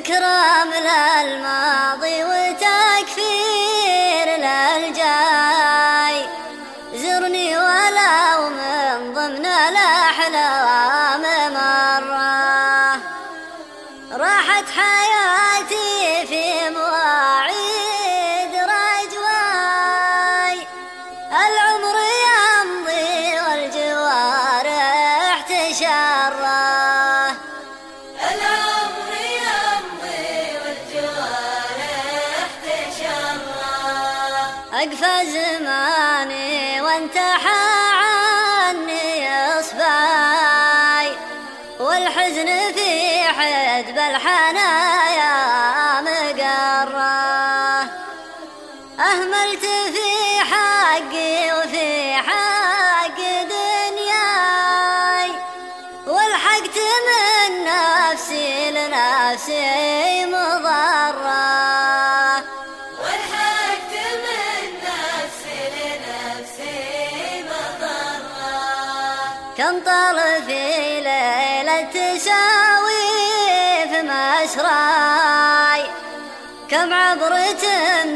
إكرام للماضي وتكفير للجاي. زرني ولو من ضمن الأحلام. أقفى زماني وانتحى عني إصبعي. والحزن في حدب الحنايا مقرة. أهملت في حقي وفي حق دنياي. والحقت من نفسي لنفسي مضره طال في ليلة تساوي في مسراي كم عبرة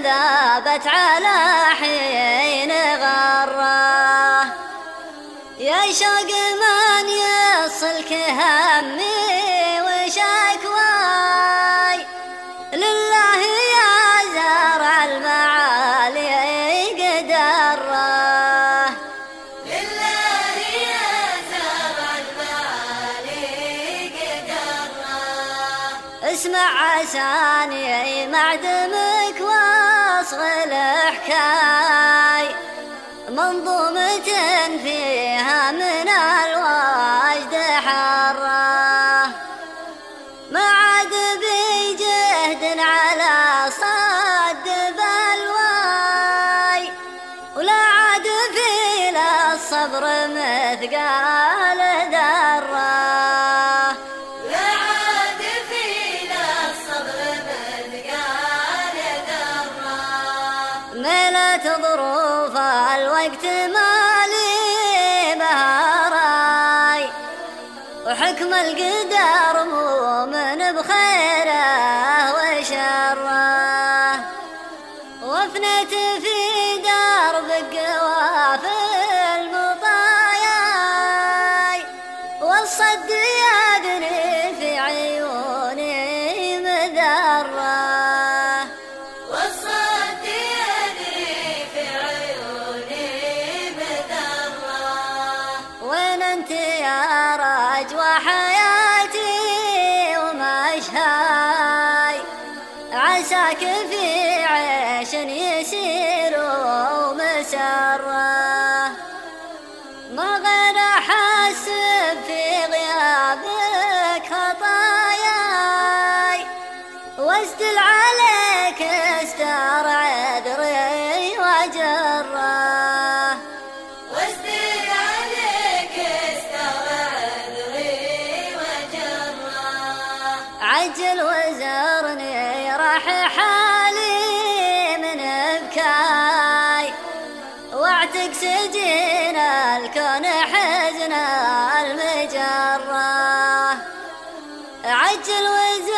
ذابت على حين غره يا شوق من يصلك همي اسمع عساني معدمك واصغ الحكاي منظومة فيها من الواجد حره ما عاد بجهد على صد بلواي ولا عاد في الصبر مثقال. الوقت مالي بهاراي وحكم القدر مؤمن بخيره وشره. وفنت في درب قوافل مطاياي والصد يدري في عيوني مذره أنت يا رجوى حياتي ومشهاي عساك في عيش يسير ومسرة. ما غير احسب في غيابك خطاياي. واستل عليك استر عجل وزارني راح حالي من ابكاي وعتك سجين الكون حزن المجرة. عجل وزارني